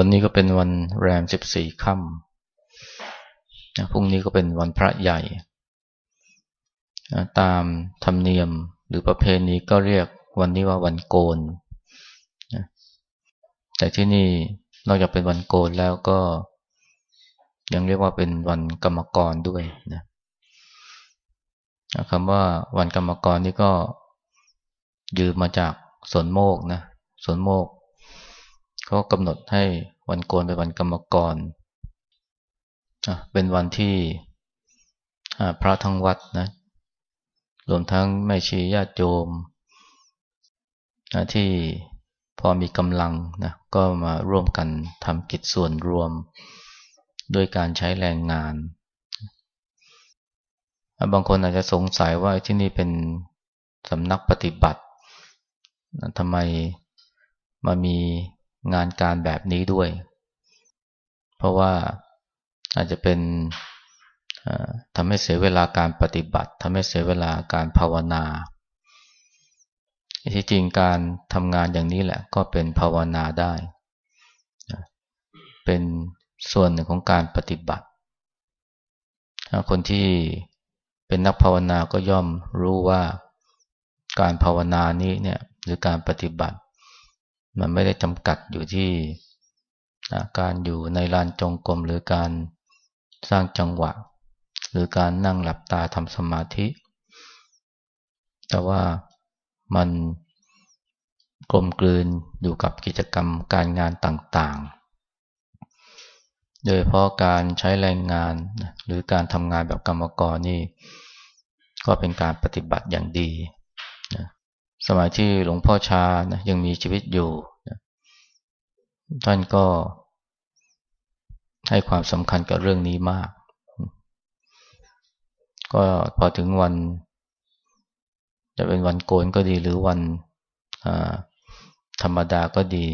วันนี้ก็เป็นวันแรมสิบสี่ค่ำพรุ่งนี้ก็เป็นวันพระใหญ่ ตามธรรมเนียมหรือประเพณีก็เรียกวันนี้ว่าวันโกน แต่ที่นี่นอกจากเป็นวันโกนแล้วก็ยังเรียกว่าเป็นวันกรรมกรด้วยนะคำว่าวันกรรมกรนี่ก็ยืมมาจากสนโมกนะสนโมก เขากำหนดให้วันโกนเป็นวันกรรมกร เป็นวันที่พระทั้งวัดนะ รวมทั้งแม่ชีญาติโยมที่พอมีกำลังนะก็มาร่วมกันทำกิจส่วนรวมด้วยการใช้แรงงาน บางคนอาจจะสงสัยว่าที่นี่เป็นสำนักปฏิบัติทำไมมามี งานการแบบนี้ด้วย เพราะว่าอาจจะเป็นทำให้เสียเวลาการปฏิบัติทำให้เสียเวลาการภาวนาที่จริงการทำงานอย่างนี้แหละก็เป็นภาวนาได้ เป็นส่วนหนึ่งของการปฏิบัติ คนที่เป็นนักภาวนาก็ย่อมรู้ว่าการภาวนานี้เนี่ยหรือการปฏิบัติ มันไม่ได้จำกัดอยู่ที่การอยู่ในลานจงกรมหรือการสร้างจังหวะ หรือการนั่งหลับตาทำสมาธิ แต่ว่ามันกลมกลืนอยู่กับกิจกรรมการงานต่างๆ โดยเพราะการใช้แรงงานหรือการทำงานแบบกรรมกรนี่ ก็เป็นการปฏิบัติอย่างดี สมัยที่หลวงพ่อชานะยังมีชีวิตอยู่นะท่านก็ให้ความสำคัญกับเรื่องนี้มาก ก็พอถึงวัน จะเป็นวันโกนก็ดีหรือวันธรรมดาก็ดี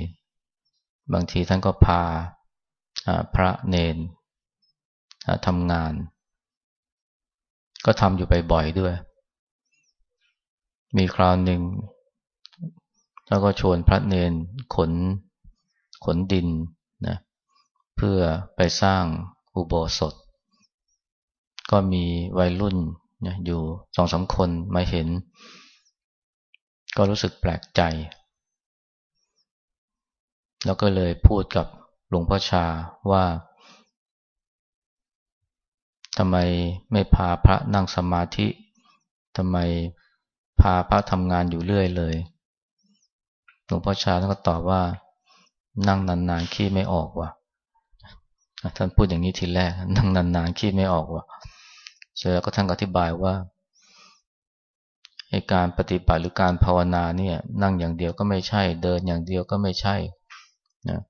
บางทีท่านก็พาพระเนนทำงาน ก็ทำอยู่บ่อยๆด้วย มีคราวหนึ่ง แล้วก็ชวนพระเนนขนขนดินนะเพื่อไปสร้างอุโบสถ ก็มีวัยรุ่นนะอยู่สองสาคนมาเห็น ก็รู้สึกแปลกใจ แล้วก็เลยพูดกับหลวงพ่อชาว่าทำไมไม่พาพระนั่งสมาธิทำไม พาพระทำงานอยู่เรื่อยเลยหลวงพ่อชาท่านก็ตอบว่า นั่งนานๆขี้ไม่ออกว่ะท่านพูดอย่างนี้ทีแรก นั่งนานๆขี้ไม่ออกว่ะเสร็จแล้วก็ท่านอธิบายว่าการปฏิบัติหรือการภาวนาเนี่ย นั่งอย่างเดียวก็ไม่ใช่ เดินอย่างเดียวก็ไม่ใช่นะ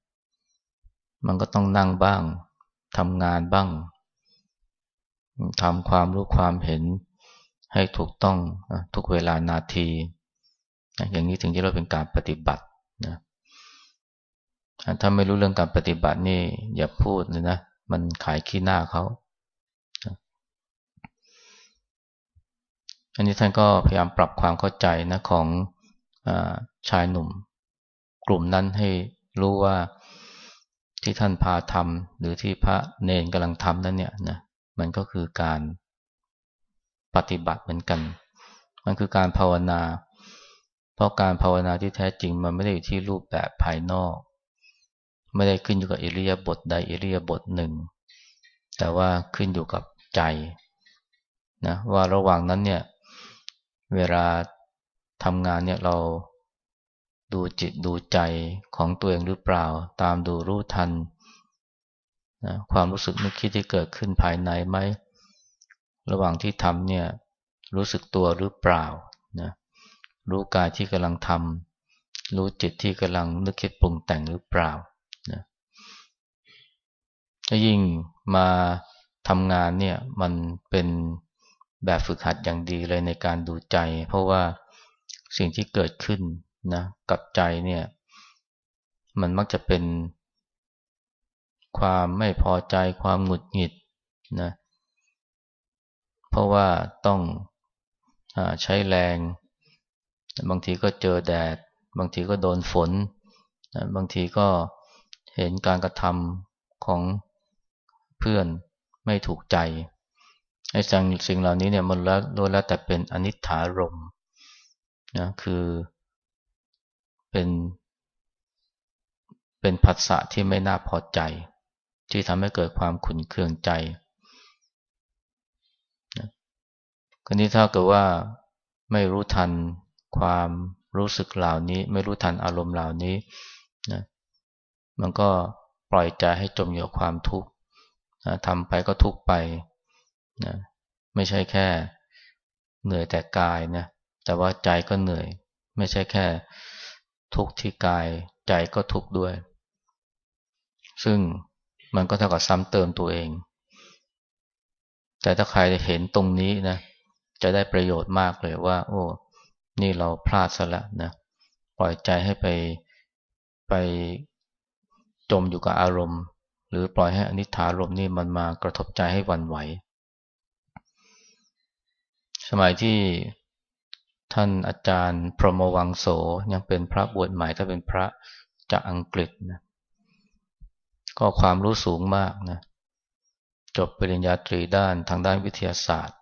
มันก็ต้องนั่งบ้างทำงานบ้างทำความรู้ความเห็น ให้ถูกต้องทุกเวลานาที อย่างนี้ถึงจะเรียกเป็นการปฏิบัตินะถ้าไม่รู้เรื่องการปฏิบัตินี่อย่าพูดเลยนะ มันขายขี้หน้าเขา อันนี้ท่านก็พยายามปรับความเข้าใจนะของอชายหนุ่ม กลุ่มนั้นให้รู้ว่าที่ท่านพาทำหรือที่พระเนนกำลังทำนั้นเนี่ยนะมันก็คือการ ปฏิบัติเหมือนกัน มันคือการภาวนา เพราะการภาวนาที่แท้จริงมันไม่ได้อยู่ที่รูปแบบภายนอก ไม่ได้ขึ้นอยู่กับอิริยาบถใดอิริยาบถหนึ่ง แต่ว่าขึ้นอยู่กับใจนะว่าระหว่างนั้นเนี่ยเวลาทำงานเนี่ยเราดูจิตดูใจของตัวเองหรือเปล่า ตามดูรู้ทันนะความรู้สึกนึกคิดที่เกิดขึ้นภายในไหม ระหว่างที่ทำเนี่ยรู้สึกตัวหรือเปล่านะรู้กายที่กำลังทำรู้จิตที่กำลังนึกคิดปรุงแต่งหรือเปล่านะถ้ายิ่งมาทำงานเนี่ยมันเป็นแบบฝึกหัดอย่างดีเลยในการดูใจ เพราะว่าสิ่งที่เกิดขึ้นนะกับใจเนี่ยมันมักจะเป็นความไม่พอใจความหงุดหงิดนะ เพราะว่าต้องอใช้แรง บางทีก็เจอแดด บางทีก็โดนฝน บางทีก็เห็นการกระทำของเพื่อนไม่ถูกใจไอ้สิ่งสิ่งเหล่านี้เนี่ยมันแล้วล้วนแล้วแต่เป็นอนิจฐารมนะคือเป็นเป็นผัสสะที่ไม่น่าพอใจ ที่ทำให้เกิดความขุนเคืองใจนะ คราวนี้ถ้าเกิดว่าไม่รู้ทันความรู้สึกเหล่านี้ ไม่รู้ทันอารมณ์เหล่านี้นะมันก็ปล่อยใจให้จมอยู่กับความทุกข์นะทำไปก็ทุกข์ไปนะไม่ใช่แค่เหนื่อยแต่กายนะแต่ว่าใจก็เหนื่อย ไม่ใช่แค่ทุกข์ที่กายใจก็ทุกข์ด้วย ซึ่งมันก็เท่ากับซ้ำเติมตัวเอง แต่ถ้าใครเห็นตรงนี้นะ จะได้ประโยชน์มากเลยว่า โอ้ นี่เราพลาดซะแล้วนะ ปล่อยใจให้ไปไปจมอยู่กับอารมณ์ หรือปล่อยให้อนิจฐารมณ์นี่มันมากระทบใจให้วันไหว สมัยที่ท่านอาจารย์ พรหมวังโสยังเป็นพระบวชใหม่ถ้าเป็นพระจากอังกฤษนะก็ความรู้สูงมากนะจบปริญญาตรีด้านทางด้านวิทยาศาสตร์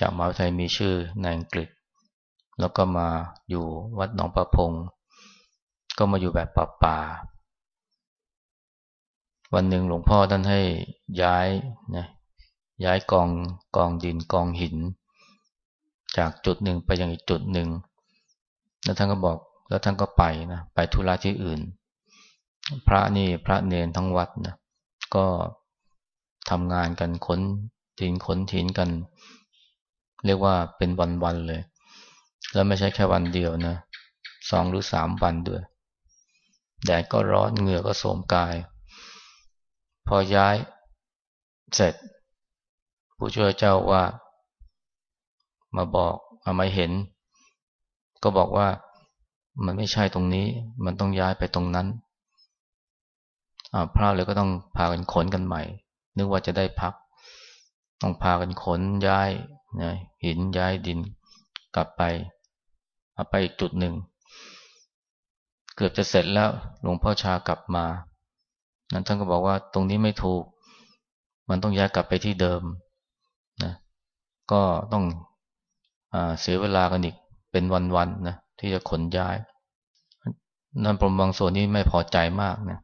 จากมหาวิทยาลัยมีชื่อในอังกฤษ แล้วก็มาอยู่วัดหนองประพง ก็มาอยู่แบบป่าป่าวันหนึ่งหลวงพ่อท่านให้ย้ายนะย้ายกองกองดินกองหิน จากจุดหนึ่งไปยังอีกจุดหนึ่ง แล้วท่านก็บอกแล้วท่านก็ไปนะไปธุระที่อื่น พระนี่พระเนนทั้งวัดนะก็ทำงานกันขนถินขนถินกัน เรียกว่าเป็นวันๆเลย แล้วไม่ใช่แค่วันเดียวนะสองหรือสามวันด้วยแดดก็ร้อนเหงื่อก็โสมกาย พอย้ายเสร็จ ผู้ช่วยเจ้าว่า มาบอกมาไม่เห็น ก็บอกว่ามันไม่ใช่ตรงนี้ มันต้องย้ายไปตรงนั้นพระเลยก็ต้องพากันขนกันใหม่ นึกว่าจะได้พัก ต้องพากันขนย้าย นะหินย้ายดินกลับไป เอาไปอีกจุดหนึ่ง เกือบจะเสร็จแล้วหลวงพ่อชากลับมา นั้นท่านก็บอกว่าตรงนี้ไม่ถูก มันต้องย้ายกลับไปที่เดิมนะก็ต้องอเสียเวลากันอีกเป็นวันๆนะที่จะขนย้าย นั่นปรมบางส่วนนี้ไม่พอใจมากนะ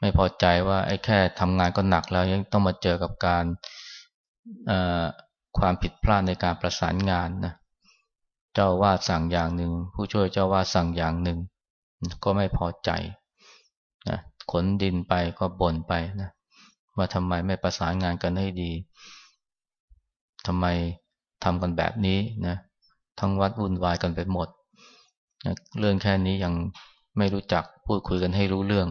ไม่พอใจว่าไอ้แค่ทำงานก็หนักแล้วยังต้องมาเจอกับการ ความผิดพลาดในการประสานงานนะเจ้าว่าสั่งอย่างหนึ่ง ผู้ช่วยเจ้าว่าสั่งอย่างหนึ่ง ก็ไม่พอใจนะขนดินไปก็บ่นไปนะว่าทำไมไม่ประสานงานกันให้ดีทำไมทำกันแบบนี้นะทั้งวัดวุ่นวายกันไปหมดนะเรื่องแค่นี้ยังไม่รู้จักพูดคุยกันให้รู้เรื่อง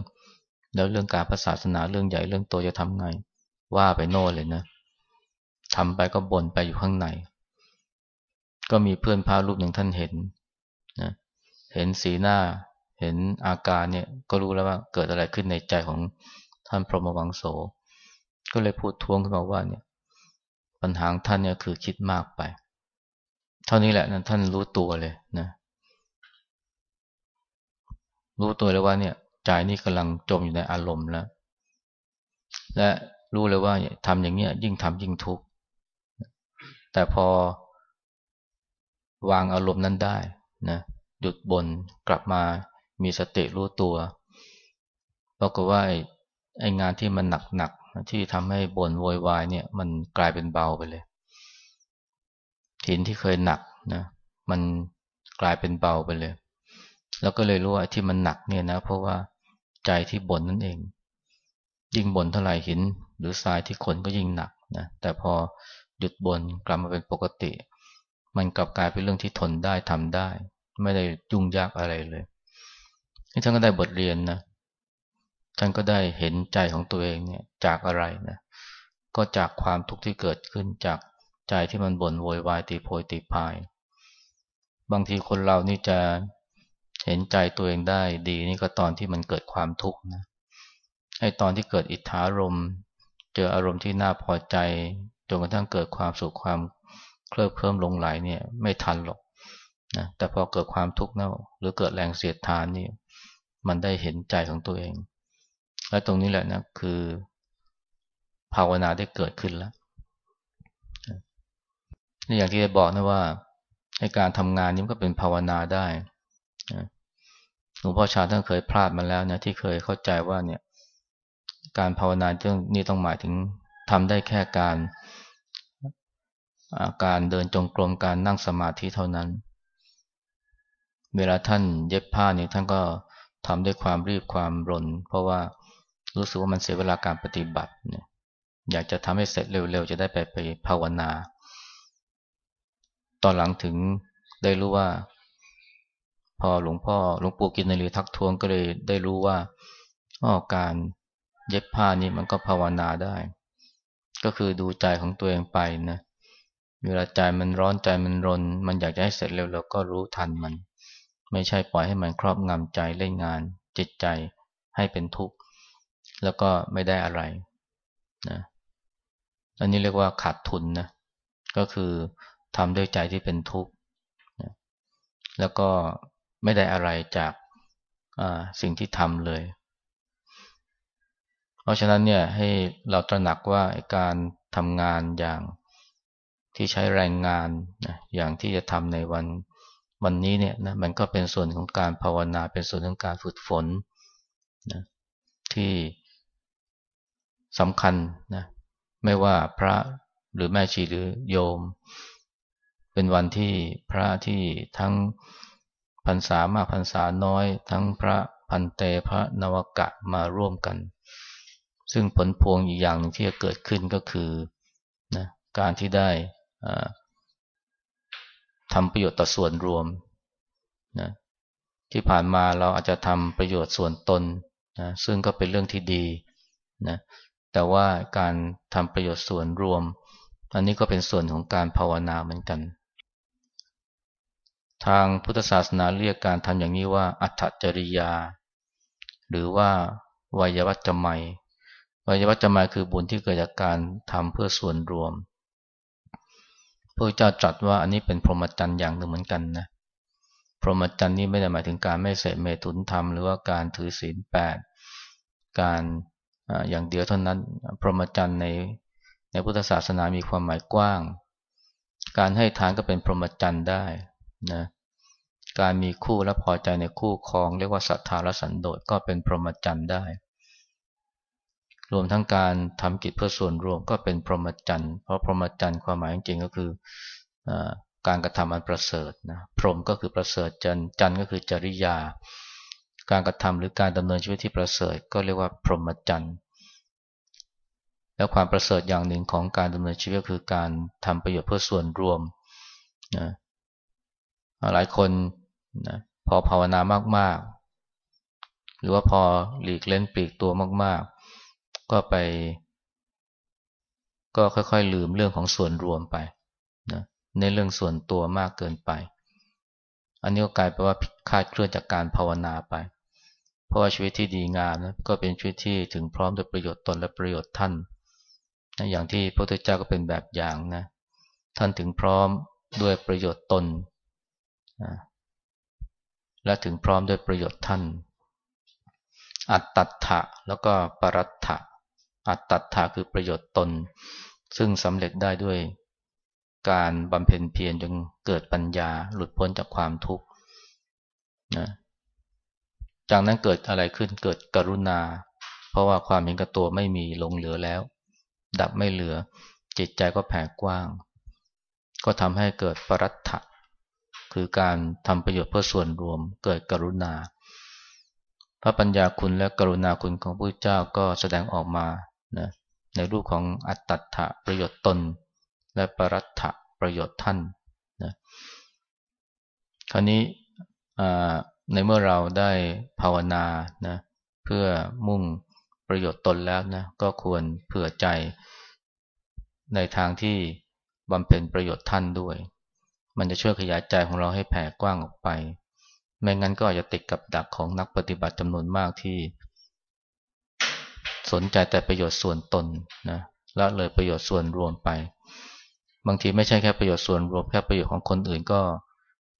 แล้วเรื่องการศาสนาเรื่องใหญ่เรื่องโตจะทำไง ว่าไปโน่เลยนะ ทำไปก็บ่นไปอยู่ข้างใน ก็มีเพื่อนพารูปหนึ่งท่านเห็นนะเห็นสีหน้าเห็นอาการเนี่ยก็รู้แล้วว่าเกิดอะไรขึ้นในใจของท่านพรหมวังโส ก็เลยพูดทวงขึ้นมาว่าเนี่ย ปัญหาท่านเนี่ยคือคิดมากไป เท่านี้แหละนะท่านรู้ตัวเลยนะรู้ตัวเลยว่าเนี่ยใจนี่กำลังจมอยู่ในอารมณ์แล้ว และรู้เลยว่าทำอย่างเนี้ยยิ่งทำยิ่งทุกข์ แต่พอวางอารมณ์นั้นได้นะหยุดบนกลับมามีสติรู้ตัวปรากฏว่าไอ้งานที่มันหนักๆที่ทำให้บ่นโวยวายเนี่ย มันกลายเป็นเบาไปเลยหินที่เคยหนักนะมันกลายเป็นเบาไปเลย แล้วก็เลยรู้ว่าที่มันหนักเนี่ยนะ เพราะว่าใจที่บ่นนั่นเอง ยิ่งบ่นเท่าไหร่หิน หรือทรายที่ขนก็ยิ่งหนักนะแต่พอ หยุดบ่นกลับมาเป็นปกติ มันกลับกลายเป็นเรื่องที่ทนได้ทำได้ ไม่ได้ยุ่งยากอะไรเลยท่านก็ได้บทเรียนนะท่านก็ได้เห็นใจของตัวเองเนี่ยจากอะไรนะก็จากความทุกข์ที่เกิดขึ้นจากใจที่มันบ่นโวยวายตีโพยตีพาย บางทีคนเรานี่จะเห็นใจตัวเองได้ดีนี่ก็ตอนที่มันเกิดความทุกข์นะไอ้ตอนที่เกิดอิทธารมเจออารมณ์ที่น่าพอใจ จนกระทั่งเกิดความสุขความเคลิบเคลิ้มลงไหลเนี่ยไม่ทันหรอกนะแต่พอเกิดความทุกข์นะหรือเกิดแรงเสียดทานนี่มันได้เห็นใจของตัวเอง และตรงนี้แหละนะคือ ภาวนาได้เกิดขึ้นแล้วนี่อย่างที่ได้บอกนะว่าในการทำงานนี้ก็เป็นภาวนาได้หลวงพ่อชาท่านเคยพลาดมาแล้วนะที่เคยเข้าใจว่าเนี่ย การภาวนาเรื่องนี้ต้องหมายถึงทำได้แค่การ การเดินจงกรมการนั่งสมาธิเท่านั้น เวลาท่านเย็บผ้าเนี่ยท่านก็ทำด้วยความรีบความรน เพราะว่ารู้สึกว่ามันเสียเวลาการปฏิบัติเนี่ยอยากจะทำให้เสร็จเร็วๆ จะได้ไปไปภาวนา ตอนหลังถึงได้รู้ว่า พอหลวงพ่อหลวงปู่กินในรีทักท้วงก็เลยได้รู้ว่าอ๋อการเย็บผ้านี่มันก็ภาวนาได้ ก็คือดูใจของตัวเองไปนะ เวลาใจมันร้อนใจมันรน มันอยากจะให้เสร็จเร็วเราก็รู้ทันมัน ไม่ใช่ปล่อยให้มันครอบงำใจเล่นงาน จิตใจให้เป็นทุกข์ แล้วก็ไม่ได้อะไรนะอันนี้เรียกว่าขาดทุนนะก็คือทำด้วยใจที่เป็นทุกข์นะแล้วก็ไม่ได้อะไรจากสิ่งที่ทำเลย เพราะฉะนั้นเนี่ยให้เราตระหนักว่าการทำงานอย่าง ที่ใช้แรงงานนะอย่างที่จะทำในวันวันนี้เนี่ยนะมันก็เป็นส่วนของการภาวนาเป็นส่วนของการฝึกฝนนะที่สำคัญนะไม่ว่าพระหรือแม่ชีหรือโยม เป็นวันที่พระที่ทั้งพรรษามากพรรษาน้อย ทั้งพระพันเตพระนวกะมาร่วมกัน ซึ่งผลพวงอีกอย่างที่จะเกิดขึ้นก็คือนะการที่ได้ ทำประโยชน์ต่อส่วนรวมนะที่ผ่านมาเราอาจจะทำประโยชน์ส่วนตนนะซึ่งก็เป็นเรื่องที่ดีนะแต่ว่าการทำประโยชน์ส่วนรวม อันนี้ก็เป็นส่วนของการภาวนาเหมือนกัน ทางพุทธศาสนาเรียกการทำอย่างนี้ว่า อัตจริยา หรือว่าวัยวัจจะไมวัยวัจจะไมคือบุญที่เกิดจากการทำเพื่อส่วนรวม พระเจ้าตรัสว่าอันนี้เป็นพรหมจรรย์อย่างหนึ่งเหมือนกันนะพรหมจรรย์นี้ไม่ได้หมายถึงการไม่เสพเมตุนธรรมหรือว่าการถือศีลแปดการอย่างเดียวเท่านั้น พรหมจรรย์ในในพุทธศาสนามีความหมายกว้าง การให้ทานก็เป็นพรหมจรรย์ได้นะการมีคู่และพอใจในคู่ครอง เรียกว่าศรัทธาและสันโดษก็เป็นพรหมจรรย์ได้ รวมทั้งการทำกิจเพื่อส่วนรวมก็เป็นพรหมจรรย์ เพราะพรหมจรรย์ความหมายจริงๆก็คืออการกระทำอันประเสริฐนะ พรหมก็คือประเสริฐจันจันก็คือจริยา การกระทำหรือการดำเนินชีวิตที่ประเสริฐ ก็เรียกว่าพรหมจรรย์ แล้วความประเสริฐอย่างหนึ่งของการดำเนินชีวิตก็คือการทำประโยชน์เพื่อส่วนรวมนะหลายคนนะพอภาวนามากๆ หรือว่าพอหลีกเล่นปลีกตัวมากๆ ก็ไป ก็ค่อยๆลืมเรื่องของส่วนรวมไปนะในเรื่องส่วนตัวมากเกินไป อันนี้ก็กลายเป็นว่าคาดเคลื่อนจากการภาวนาไป เพราะว่าชีวิตที่ดีงามนะก็เป็นชีวิตที่ถึงพร้อมด้วยประโยชน์ตนและประโยชน์ท่านนะอย่างที่พระพุทธเจ้าก็เป็นแบบอย่างนะ ท่านถึงพร้อมด้วยประโยชน์ตนนะและถึงพร้อมด้วยประโยชน์ท่าน อัตตัถะแล้วก็ปรัตถะ อัตตัถาคือประโยชน์ตน ซึ่งสำเร็จได้ด้วยการบำเพ็ญเพียรจนเกิดปัญญาหลุดพ้นจากความทุกข์นะจากนั้นเกิดอะไรขึ้นเกิดกรุณา เพราะว่าความเห็นกับตัวไม่มีหลงเหลือแล้ว ดับไม่เหลือ จิตใจก็แผ่กว้าง ก็ทำให้เกิดปรัตถะคือการทำประโยชน์เพื่อส่วนรวม เกิดกรุณา พระปัญญาคุณและกรุณาคุณของพระเจ้าก็แสดงออกมา นะในรูปของอัตตัถะประโยชน์ตน และปรัตถะประโยชน์ท่านนะคราวนี้ในเมื่อเราได้ภาวนานะเพื่อมุ่งประโยชน์ตนแล้วนะก็ควรเผื่อใจในทางที่บำเพ็ญประโยชน์ท่านด้วย มันจะช่วยขยายใจของเราให้แผ่กว้างออกไป ไม่งั้นก็อาจจะติดกับดักของนักปฏิบัติจำนวนมากที่ สนใจแต่ประโยชน์ส่วนตนนะละเลยประโยชน์ส่วนรวมไป บางทีไม่ใช่แค่ประโยชน์ส่วนรวมแค่ประโยชน์ของคนอื่นก็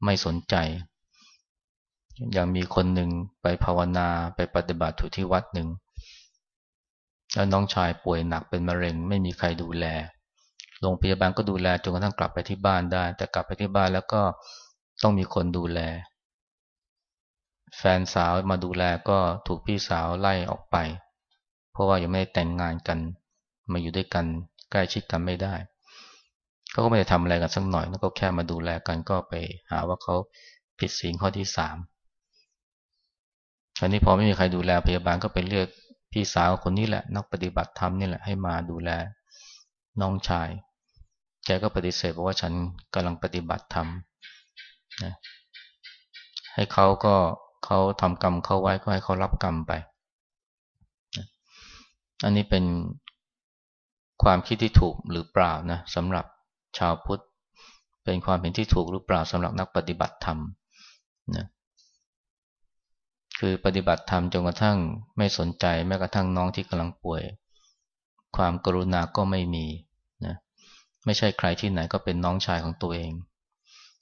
ไม่สนใจ อย่างมีคนหนึ่งไปภาวนาไปปฏิบัติอยู่ที่วัดหนึ่งแล้วน้องชายป่วยหนักเป็นมะเร็ง ไม่มีใครดูแลโรงพยาบาลก็ดูแลจนกระทั่งกลับไปที่บ้านได้ แต่กลับไปที่บ้านแล้วก็ต้องมีคนดูแล แฟนสาวมาดูแลก็ถูกพี่สาวไล่ออกไป เพราะว่ายังไม่ได้แต่งงานกัน มาอยู่ด้วยกันใกล้ชิดกันไม่ได้เขาก็ไม่ได้ทำอะไรกันสักหน่อยแล้วก็แค่มาดูแลกันก็ไปหาว่าเขาผิดศีลข้อที่สามคราวนี้พอไม่มีใครดูแลพยาบาลก็ไปเรียกพี่สาวคนนี้แหละ นักปฏิบัติธรรมนี่แหละให้มาดูแลน้องชาย แกก็ปฏิเสธบอกว่าฉันกำลังปฏิบัติธรรมนะให้เขาก็เขาทำกรรมเขาไว้ก็ให้เขารับกรรมไป อันนี้เป็นความคิดที่ถูกหรือเปล่านะสำหรับชาวพุทธ เป็นความเห็นที่ถูกหรือเปล่าสำหรับนักปฏิบัติธรรมนะคือปฏิบัติธรรมจนกระทั่งไม่สนใจแม้กระทั่งน้องที่กำลังป่วย ความกรุณาก็ไม่มีนะไม่ใช่ใครที่ไหนก็เป็นน้องชายของตัวเอง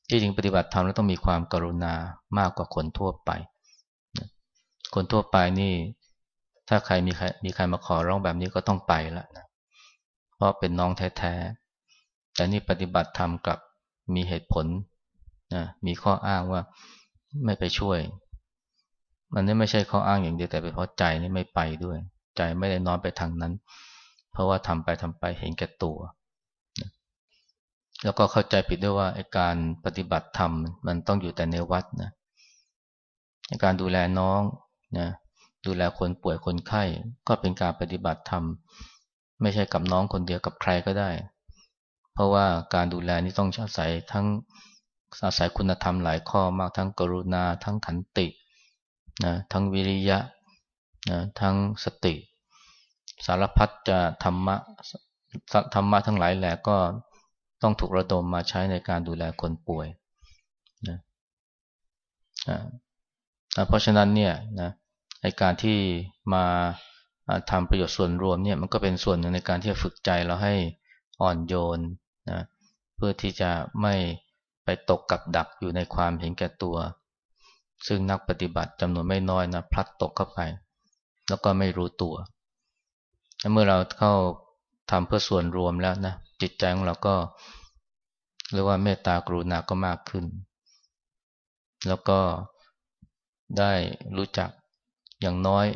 ที่จริงปฏิบัติธรรมแล้วต้องมีความกรุณามากกว่าคนทั่วไปนะคนทั่วไปนี่ ถ้าใครมีใครมีใครมาขอร้องแบบนี้ก็ต้องไปล้วนะเพราะเป็นน้องแท้ๆ แต่นี่ปฏิบัติธรรมกับมีเหตุผลนะมีข้ออ้างว่าไม่ไปช่วย มันนี่ไม่ใช่ข้ออ้างอย่างเดียวแต่เป็นเพราะใจนี่ไม่ไปด้วย ใจไม่ได้น้อมไปทางนั้น เพราะว่าทำไปทำไปเห็นแก่ตัว แล้วก็เข้าใจผิดด้วยว่าการปฏิบัติธรรมมันต้องอยู่แต่ในวัดนะการดูแลน้องนะ ดูแลคนป่วยคนไข้ ก็เป็นการปฏิบัติธรรม ไม่ใช่กับน้องคนเดียวกับใครก็ได้ เพราะว่าการดูแลนี่ต้องอาศัยทั้งอาศัยคุณธรรมหลายข้อมากทั้งกรุณา ทั้งขันตินะทั้งวิริยะนะทั้งสติ สารพัดจะธรรมะธรรมะทั้งหลายแหละก็ต้องถูกระดมมาใช้ในการดูแลคนป่วยนะเพราะฉะนั้นเนี่ยนะ ในการที่มาทำประโยชน์ส่วนรวมเนี่ยมันก็เป็นส่วนหนึ่งในการที่จะฝึกใจเราให้อ่อนโยนนะเพื่อที่จะไม่ไปตกกับดักอยู่ในความเห็นแก่ตัว ซึ่งนักปฏิบัติจำนวนไม่น้อยนะพลัดตกเข้าไป แล้วก็ไม่รู้ตัว เมื่อเราเข้าทำเพื่อส่วนรวมแล้วนะจิตใจของเราก็เรียกว่าเมตตากรุณาก็มากขึ้น แล้วก็ได้รู้จัก อย่างน้อย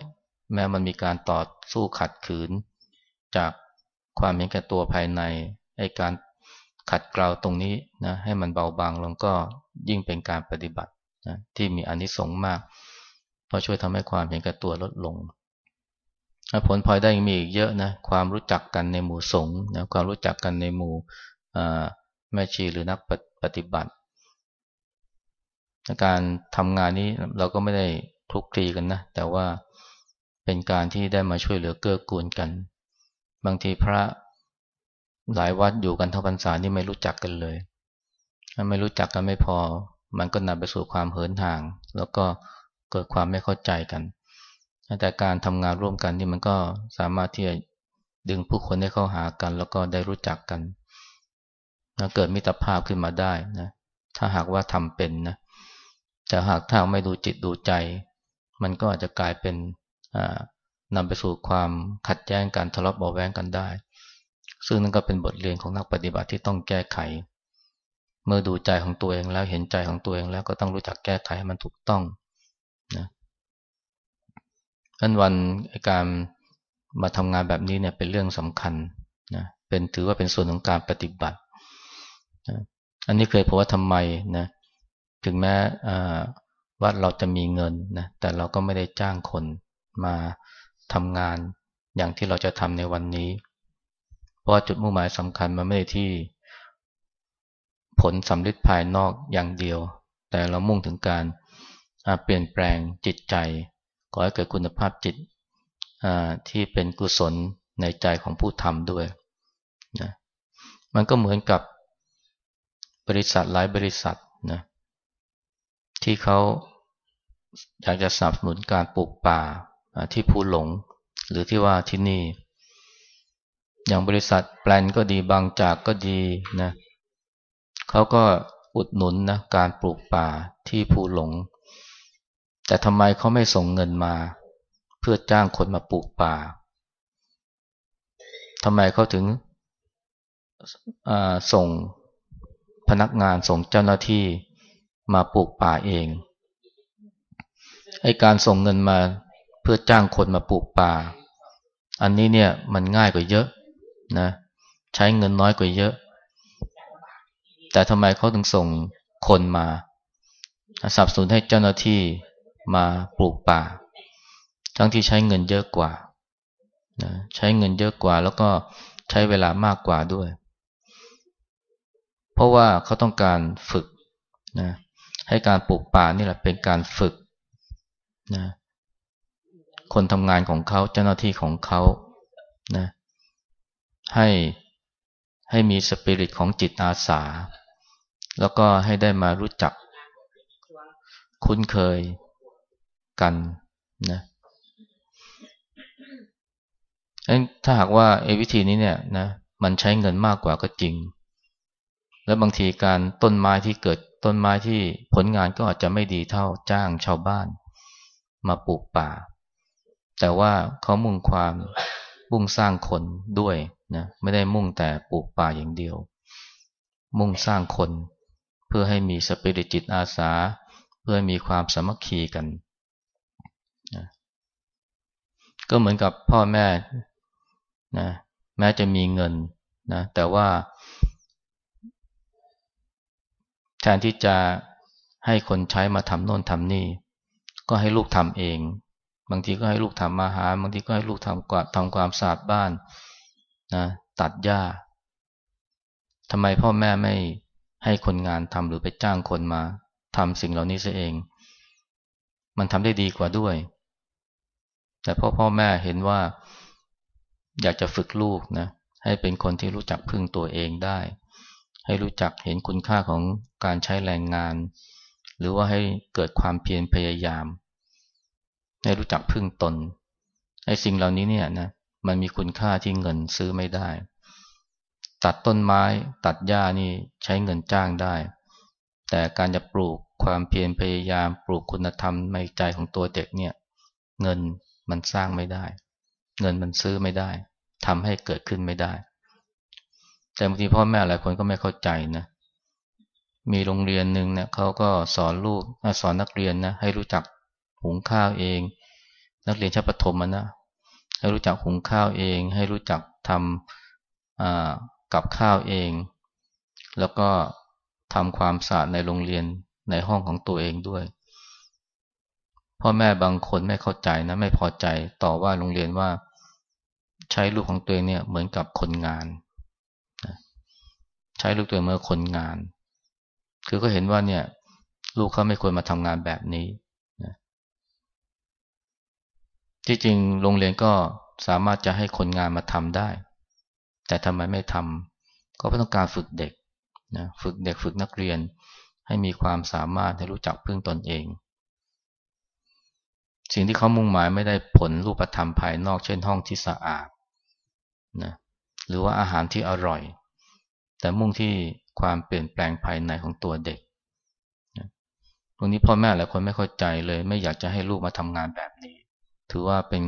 แม้มันมีการต่อสู้ขัดขืน จากความเห็นแก่ตัวภายในไอ้การขัดเกลาตรงนี้นะให้มันเบาบางลงก็ยิ่งเป็นการปฏิบัตินะที่มีอนิสงส์มาก เพราะช่วยทำให้ความเห็นแก่ตัวลดลงผลพลอยได้ยังมีอีกเยอะนะความรู้จักกันในหมู่สงฆ์นะความรู้จักกันในหมู่แม่ชีหรือนักปฏิบัติ การทำงานนี้เราก็ไม่ได้ คลุกคลีกันนะ แต่ว่าเป็นการที่ได้มาช่วยเหลือเกื้อกูลกัน บางทีพระหลายวัดอยู่กันทั้งพรรษานี่ไม่รู้จักกันเลยไม่รู้จักกันไม่พอ มันก็นำไปสู่ความเหินห่าง แล้วก็เกิดความไม่เข้าใจกัน แต่การทำงานร่วมกันนี่มันก็สามารถที่จะดึงผู้คนให้เข้าหากัน แล้วก็ได้รู้จักกันนะเกิดมิตรภาพขึ้นมาได้นะ ถ้าหากว่าทำเป็นนะแต่หากถ้าไม่ดูจิตดูใจ มันก็อาจจะกลายเป็นนำไปสู่ความขัดแย้งกันทะเลาะเบาแวงกันได้ ซึ่งนั่นก็เป็นบทเรียนของนักปฏิบัติที่ต้องแก้ไข เมื่อดูใจของตัวเองแล้วเห็นใจของตัวเองแล้วก็ต้องรู้จักแก้ไขให้มันถูกต้องนะท่านวันการมาทำงานแบบนี้เนี่ยเป็นเรื่องสำคัญนะเป็นถือว่าเป็นส่วนของการปฏิบัตินะอันนี้เคยพบว่าทำไมนะถึงแม้ ว่าเราจะมีเงินนะแต่เราก็ไม่ได้จ้างคนมาทำงานอย่างที่เราจะทำในวันนี้ เพราะจุดมุ่งหมายสำคัญมันไม่ได้ที่ผลสำลิดภายนอกอย่างเดียว แต่เรามุ่งถึงการเปลี่ยนแปลงจิตใจก่อให้เกิดคุณภาพจิตที่เป็นกุศลในใจของผู้ทำด้วยนะมันก็เหมือนกับบริษัทหลายบริษัทนะ ที่เขาอยากจะสนับสนุนการปลูกป่าที่ภูหลง หรือที่ว่าที่นี่ อย่างบริษัทแปลนก็ดีบางจากก็ดีนะเขาก็อุดหนุนนะการปลูกป่าที่ภูหลง แต่ทำไมเขาไม่ส่งเงินมา เพื่อจ้างคนมาปลูกป่าทำไมเขาถึงส่งพนักงานส่งเจ้าหน้าที่ มาปลูกป่าเองไอการส่งเงินมาเพื่อจ้างคนมาปลูกป่า อันนี้เนี่ยมันง่ายกว่าเยอะนะใช้เงินน้อยกว่าเยอะ แต่ทำไมเขาถึงส่งคนมาสับสนให้เจ้าหน้าที่มาปลูกป่า ทั้งที่ใช้เงินเยอะกว่านะใช้เงินเยอะกว่า แล้วก็ใช้เวลามากกว่าด้วย เพราะว่าเขาต้องการฝึกนะ ให้การปลูกป่านี่แหละเป็นการฝึกนะคนทำงานของเขาเจ้าหน้าที่ของเขานะให้ให้มีสปิริตของจิตอาสา แล้วก็ให้ได้มารู้จัก คุ้นเคยกันนะถ้าหากว่าไอ้วิธีนี้เนี่ยนะมันใช้เงินมากกว่าก็จริง แล้วบางทีการต้นไม้ที่เกิด ต้นไม้ที่ผลงานก็อาจจะไม่ดีเท่าจ้างชาวบ้าน มาปลูกป่า แต่ว่าเขามุ่งความมุ่งสร้างคนด้วยนะไม่ได้มุ่งแต่ปลูกป่าอย่างเดียว มุ่งสร้างคน เพื่อให้มีสปิริตจิตอาสา เพื่อมีความสามัคคีกันนะก็เหมือนกับพ่อแม่นะแม้จะมีเงินนะแต่ว่า แทนที่จะให้คนใช้มาทำโน่นทำนี่ ก็ให้ลูกทำเอง บางทีก็ให้ลูกทำอาหาร บางทีก็ให้ลูกทำกวาดทำความสะอาดบ้านนะตัดหญ้าทำไมพ่อแม่ไม่ให้คนงานทำหรือไปจ้างคนมาทำสิ่งเหล่านี้ซะเอง มันทำได้ดีกว่าด้วย แต่พ่อพ่อแม่เห็นว่า อยากจะฝึกลูกนะให้เป็นคนที่รู้จักพึ่งตัวเองได้ ให้รู้จักเห็นคุณค่าของการใช้แรงงาน หรือว่าให้เกิดความเพียรพยายาม ให้รู้จักพึ่งตนไอ้สิ่งเหล่านี้เนี่ยนะมันมีคุณค่าที่เงินซื้อไม่ได้ ตัดต้นไม้ตัดหญ้านี่ใช้เงินจ้างได้ แต่การจะปลูกความเพียรพยายามปลูกคุณธรรมในใจของตัวเด็กเนี่ย เงินมันสร้างไม่ได้ เงินมันซื้อไม่ได้ทำให้เกิดขึ้นไม่ได้ แต่บางทีพ่อแม่หลายคนก็ไม่เข้าใจนะ มีโรงเรียนหนึ่งเนี่ยเขาก็สอนลูกสอนนักเรียนนะให้รู้จักหุงข้าวเอง นักเรียนชั้นประถมนะให้รู้จักหุงข้าวเอง ให้รู้จักทำกับข้าวเอง แล้วก็ทำความสะอาดในโรงเรียนในห้องของตัวเองด้วยพ่อแม่บางคนไม่เข้าใจนะไม่พอใจต่อว่าโรงเรียนว่าใช้ลูกของตัวเองเนี่ยเหมือนกับคนงาน ใช้ลูกตัวเองเมื่อคนงาน คือก็เห็นว่าเนี่ย ลูกเขาไม่ควรมาทำงานแบบนี้ที่จริงโรงเรียนก็สามารถจะให้คนงานมาทำได้ แต่ทำไมไม่ทำก็เพราะต้องการฝึกเด็กนะฝึกเด็กฝึกนักเรียน ให้มีความสามารถให้รู้จักพึ่งตนเอง สิ่งที่เขามุ่งหมายไม่ได้ผลรูปธรรมภายนอกเช่นห้องที่สะอาดนะหรือว่าอาหารที่อร่อย แต่มุ่งที่ความเปลี่ยนแปลงภายในของตัวเด็กตรงนี้พ่อแม่หลายคนไม่เข้าใจเลย ไม่อยากจะให้ลูกมาทำงานแบบนี้ ถือว่าเป็น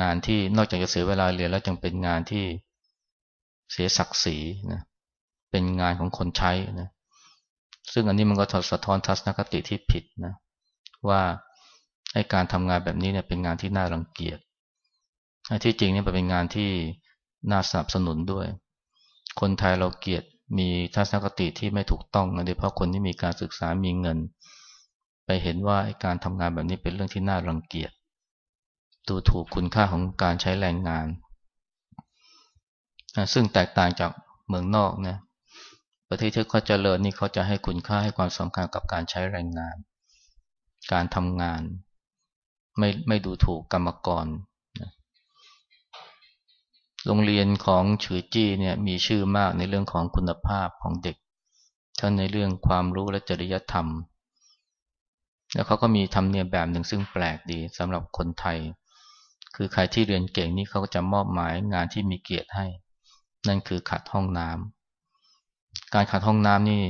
งานที่นอกจากจะเสียเวลาเรียนแล้วยังเป็นงานที่เสียศักดิ์ศรีนะเป็นงานของคนใช้นะซึ่งอันนี้มันก็สะท้อนทัศนคติที่ผิดนะว่าให้การทำงานแบบนี้เนี่ยเป็นงานที่น่ารังเกียจที่จริงเนี่ยเป็นงานที่น่าสนับสนุนด้วย คนไทยเราเกลียดมีทัศนคติที่ไม่ถูกต้องนะโดยเฉพาะคนที่มีการศึกษามีเงิน ไปเห็นว่าการทำงานแบบนี้เป็นเรื่องที่น่ารังเกียจดูถูกคุณค่าของการใช้แรงงานซึ่งแตกต่างจากเมืองนอกนะประเทศที่เขาเจริญนี่เขาจะให้คุณค่าให้ความสำคัญกับการใช้แรงงาน การทำงาน ไม่ไม่ดูถูกกรรมกร โรงเรียนของฉือจี้เนี่ยมีชื่อมากในเรื่องของคุณภาพของเด็ก ทั้งในเรื่องความรู้และจริยธรรม แล้วเขาก็มีธรรมเนียมแบบหนึ่งซึ่งแปลกดีสำหรับคนไทย คือใครที่เรียนเก่งนี่เขาก็จะมอบหมายงานที่มีเกียรติให้ นั่นคือขัดห้องน้ำการขัดห้องน้ำนี่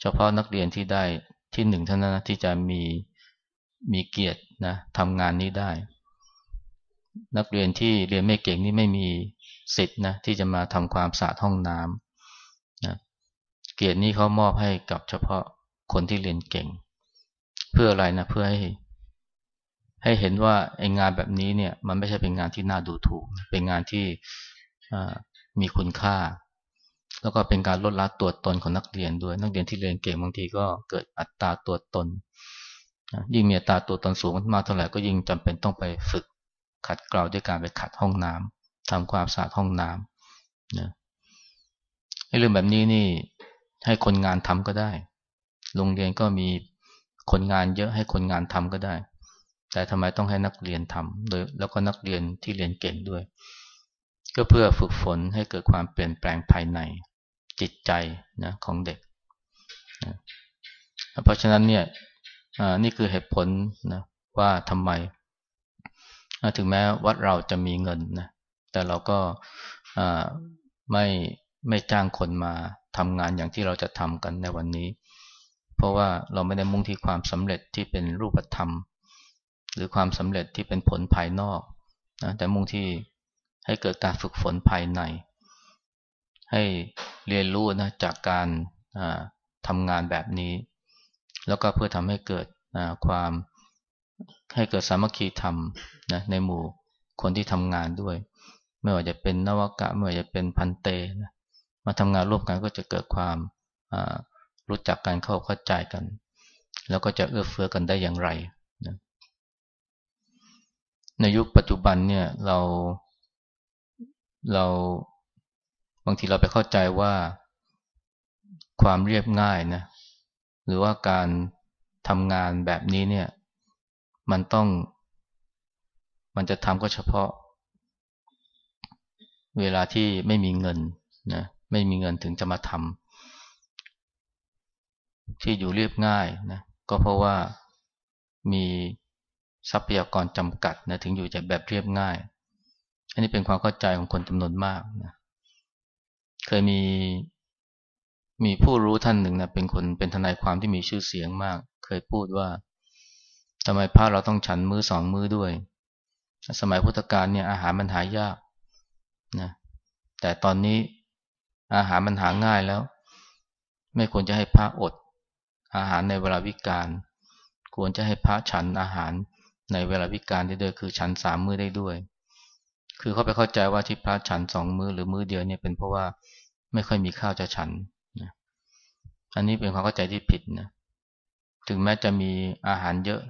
เฉพาะนักเรียนที่ได้ที่หนึ่งเท่านั้นที่จะมีมีเกียรตินะทำงานนี้ได้ นักเรียนที่เรียนไม่เก่งนี่ไม่มี สิทธิ์นะที่จะมาทำความสะอาดห้องน้ำนะเกียรตินี้เขามอบให้กับเฉพาะคนที่เรียนเก่ง เพื่ออะไรนะเพื่อให้ให้เห็นว่าไอ้งานแบบนี้เนี่ยมันไม่ใช่เป็นงานที่น่าดูถูก เป็นงานที่มีคุณค่า แล้วก็เป็นการลดละตัวตนของนักเรียนด้วย นักเรียนที่เรียนเก่งบางทีก็เกิดอัตราตัวตน ยิ่งมีอัตราตัวตนสูงมากเท่าไหร่ก็ยิ่งจำเป็นต้องไปฝึกขัดเกลาด้วยการไปขัดห้องน้ำ ทำความสะอาดห้องน้ำนะเรื่องแบบนี้นี่ให้คนงานทำก็ได้ โรงเรียนก็มีคนงานเยอะให้คนงานทำก็ได้ แต่ทำไมต้องให้นักเรียนทำโดยแล้วก็นักเรียนที่เรียนเก่งด้วย ก็เพื่อฝึกฝนให้เกิดความเปลี่ยนแปลงภายในจิตใจนะของเด็กนะเพราะฉะนั้นเนี่ยนี่คือเหตุผลนะว่าทำไม ถึงแม้วัดเราจะมีเงินนะ แต่เราก็ไม่ไม่จ้างคนมาทำงานอย่างที่เราจะทำกันในวันนี้ เพราะว่าเราไม่ได้มุ่งที่ความสำเร็จที่เป็นรูปธรรม หรือความสำเร็จที่เป็นผลภายนอกนะแต่มุ่งที่ให้เกิดการฝึกฝนภายใน ให้เรียนรู้นะจากการทำงานแบบนี้ แล้วก็เพื่อทำให้เกิดความให้เกิดสามัคคีธรรมนะในหมู่คนที่ทำงานด้วย ไม่ว่าจะเป็นนวกะไม่ว่าจะเป็นพันเตนะมาทำงานร่วมกันก็จะเกิดความรู้จักการเข้าเข้าใจกัน แล้วก็จะเอื้อเฟื้อกันได้อย่างไรนะในยุคปัจจุบันเนี่ยเราเราบางทีเราไปเข้าใจว่าความเรียบง่ายนะหรือว่าการทำงานแบบนี้เนี่ยมันต้อง มันจะทำก็เฉพาะ เวลาที่ไม่มีเงินนะไม่มีเงินถึงจะมาทำที่อยู่เรียบง่ายนะก็เพราะว่ามีทรัพยากรจำกัดนะถึงอยู่จะแบบเรียบง่าย อันนี้เป็นความเข้าใจของคนจำนวนมากนะเคยมีมีผู้รู้ท่านหนึ่งนะเป็นคนเป็นทนายความที่มีชื่อเสียงมาก เคยพูดว่าทำไมพระเราต้องฉันมือสองมือด้วย สมัยพุทธกาลเนี่ยอาหารมันหายาก นะแต่ตอนนี้อาหารมันหาง่ายแล้ว ไม่ควรจะให้พระอด อาหารในเวลาวิกาลควรจะให้พระฉันอาหารในเวลาวิการได้ด้วยคือฉันสามมือได้ด้วย คือเขาไปเข้าใจว่าที่พระฉันสองมือหรือมือเดียวเนี่ยเป็นเพราะว่าไม่ค่อยมีข้าวจะฉันนะอันนี้เป็นความเข้าใจที่ผิดนะถึงแม้จะมีอาหารเยอะ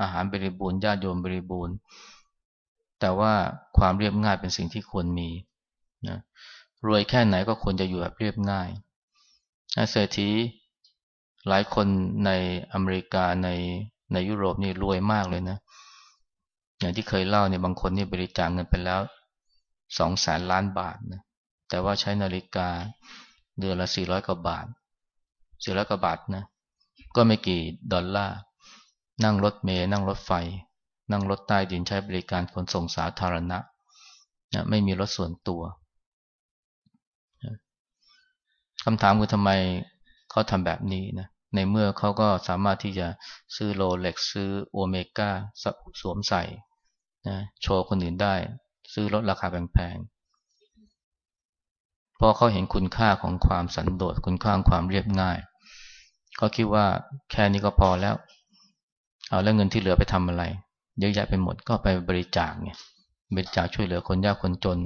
อาหารบริบูรณ์ญาติโยมบริบูรณ์ แต่ว่าความเรียบง่ายเป็นสิ่งที่ควรมีนะรวยแค่ไหนก็ควรจะอยู่แบบเรียบง่ายเศรษฐีหลายคนในอเมริกาในในยุโรปนี่รวยมากเลยนะ อย่างที่เคยเล่าเนี่ยบางคนนี่บริจาคเงินไปแล้วสองแสนล้านบาทนะแต่ว่าใช้นาฬิกาเดือนละสี่ร้อยกว่าบาทสี่ร้อยกว่าบาทนะก็ไม่กี่ดอลลาร์นั่งรถเมล์นั่งรถไฟ นั่งรถใต้ดินใช้บริการขนส่งสาธารณะนะไม่มีรถส่วนตัวคำถามคือทำไมเขาทำแบบนี้นะในเมื่อเขาก็สามารถที่จะซื้อโรเล็กซื้อโอเมก้าสวมใส่นะโชว์คนอื่นได้ ซื้อรถราคาแพงๆพราะเขาเห็นคุณค่าของความสันโดษคุณค่าของความเรียบง่ายเขาคิดว่าแค่นี้ก็พอแล้ว เอาแล้วเงินที่เหลือไปทำอะไร เยอะแยะไปหมดก็ไปบริจาคเนี่ยบริจาคช่วยเหลือคนยากคนจน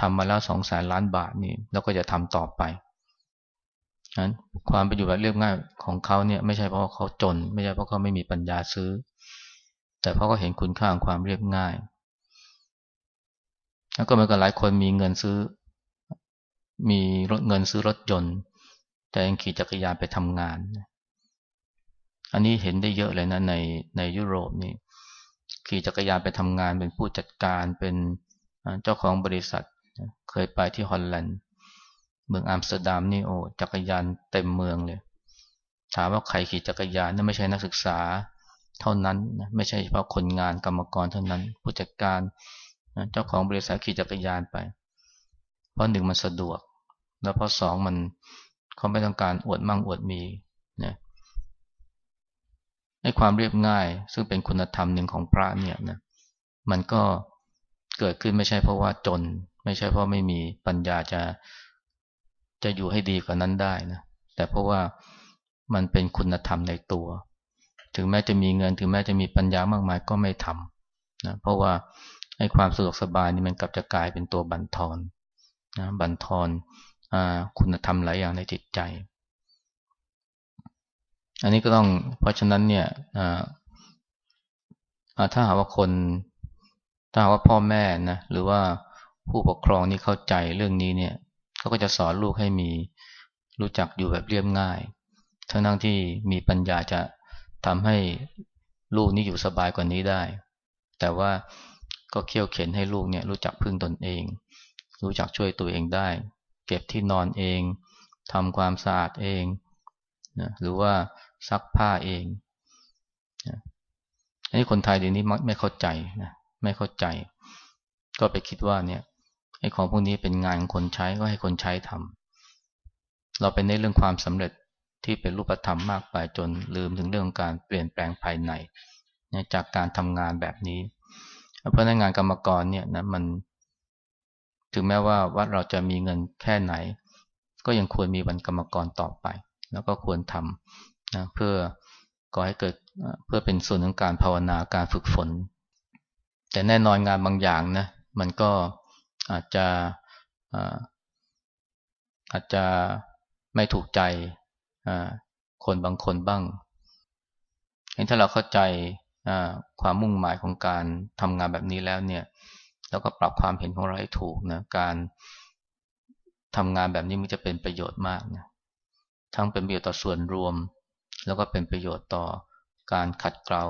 ทำมาแล้วสองแสนล้านบาทนี่แล้วก็จะทำต่อไปนั้นความเป็นอยู่แบบเรียบง่ายของเขาเนี่ยไม่ใช่เพราะเขาจน ไม่ใช่เพราะเขาไม่มีปัญญาซื้อ แต่เพราะเขาเห็นคุณค่าของความเรียบง่าย แล้วก็เหมือนกับหลายคนมีเงินซื้อ มีรถเงินซื้อรถยนต์ แต่ยังขี่จักรยานไปทำงาน อันนี้เห็นได้เยอะเลยนะในในยุโรปนี่ ขี่จักรยานไปทำงานเป็นผู้จัดการเป็นเจ้าของบริษัท เคยไปที่ฮอลแลนด์เมืองอัมสเตอร์ดัมนี่โอ้จักรยานเต็มเมืองเลย ถามว่าใครขี่จักรยานนั่นไม่ใช่นักศึกษาเท่านั้นนะไม่ใช่เฉพาะคนงานกรรมกรเท่านั้น ผู้จัดการเจ้าของบริษัทขี่จักรยานไป เพราะหนึ่งมันสะดวก แล้วเพราะสองมันเขาไม่ต้องการอวดมั่งอวดมี ไอ้ความเรียบง่าย ซึ่งเป็นคุณธรรมหนึ่งของพระเนี่ยนะมันก็เกิดขึ้นไม่ใช่เพราะว่าจน ไม่ใช่เพราะไม่มีปัญญาจะจะอยู่ให้ดีกว่านั้นได้นะแต่เพราะว่ามันเป็นคุณธรรมในตัว ถึงแม้จะมีเงินถึงแม้จะมีปัญญามากมายก็ไม่ทำนะเพราะว่าให้ความสะดวกสบายนี่มันกลับจะกลายเป็นตัวบั่นทอนนะบั่นทอนอคุณธรรมหลายอย่างในจิตใจ อันนี้ก็ต้องเพราะฉะนั้นเนี่ยถ้าหากว่าคนถ้าหากว่าพ่อแม่นะหรือว่าผู้ปกครองนี่เข้าใจเรื่องนี้เนี่ยเขาก็จะสอนลูกให้มีรู้จักอยู่แบบเรียบง่าย ทั้งทั้งที่มีปัญญาจะทำให้ลูกนี่อยู่สบายกว่านี้ได้ แต่ว่าก็เคี่ยวเข็นให้ลูกเนี่ยรู้จักพึ่งตนเอง รู้จักช่วยตัวเองได้ เก็บที่นอนเองทำความสะอาดเองนะหรือว่า ซักผ้าเองอันนี้คนไทยเดี๋ยวนี้มักไม่เข้าใจนะไม่เข้าใจ ก็ไปคิดว่าเนี่ยไอ้ของพวกนี้เป็นงานของคนใช้ก็ให้คนใช้ทำเราเป็นในเรื่องความสำเร็จที่เป็นรูปธรรมมากไปจนลืมถึงเรื่องการเปลี่ยนแปลงภายในจากการทำงานแบบนี้เพราะในงานกรรมกรเนี่ยนะมันถึงแม้ว่าวัดเราจะมีเงินแค่ไหน ก็ยังควรมีวันกรรมกรต่อไป แล้วก็ควรทำ นะเพื่อก่อให้เกิดเพื่อเป็นส่วนของการภาวนาการฝึกฝน แต่แน่นอนงานบางอย่างนะมันก็อาจจะอาจจะไม่ถูกใจคนบางคนบ้างถ้าเราเข้าใจความมุ่งหมายของการทำงานแบบนี้แล้วเนี่ยแล้วก็ปรับความเห็นของเราให้ถูกนะการทำงานแบบนี้มันจะเป็นประโยชน์มากนะทั้งเป็นประโยชน์ต่อส่วนรวม แล้วก็เป็นประโยชน์ต่อการขัดเกลา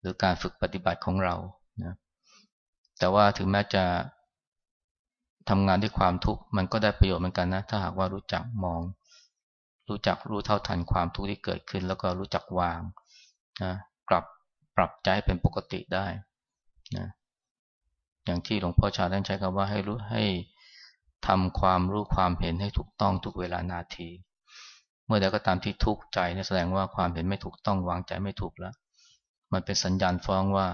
หรือการฝึกปฏิบัติของเรานะแต่ว่าถึงแม้จะทำงานด้วยความทุกข์มันก็ได้ประโยชน์เหมือนกันนะ ถ้าหากว่ารู้จักมอง รู้จักรู้เท่าทันความทุกข์ที่เกิดขึ้น แล้วก็รู้จักวางนะปรับปรับใจเป็นปกติได้นะอย่างที่หลวงพ่อชาท่านใช้คำว่าให้รู้ให้ทำความรู้ความเห็นให้ถูกต้องทุกเวลานาที เมื่อใดก็ตามที่ทุกข์ใจนี่แสดงว่าความเห็นไม่ถูกต้องวางใจไม่ถูกแล้ว มันเป็นสัญญาณฟ้องว่า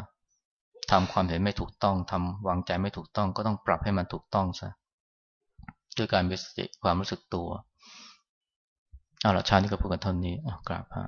ทำความเห็นไม่ถูกต้องทำวางใจไม่ถูกต้อง ก็ต้องปรับให้มันถูกต้องซะด้วยการมีสติความรู้สึกตัวเอาละชาตินี้ก็พูดกันเท่านี้กราบพระ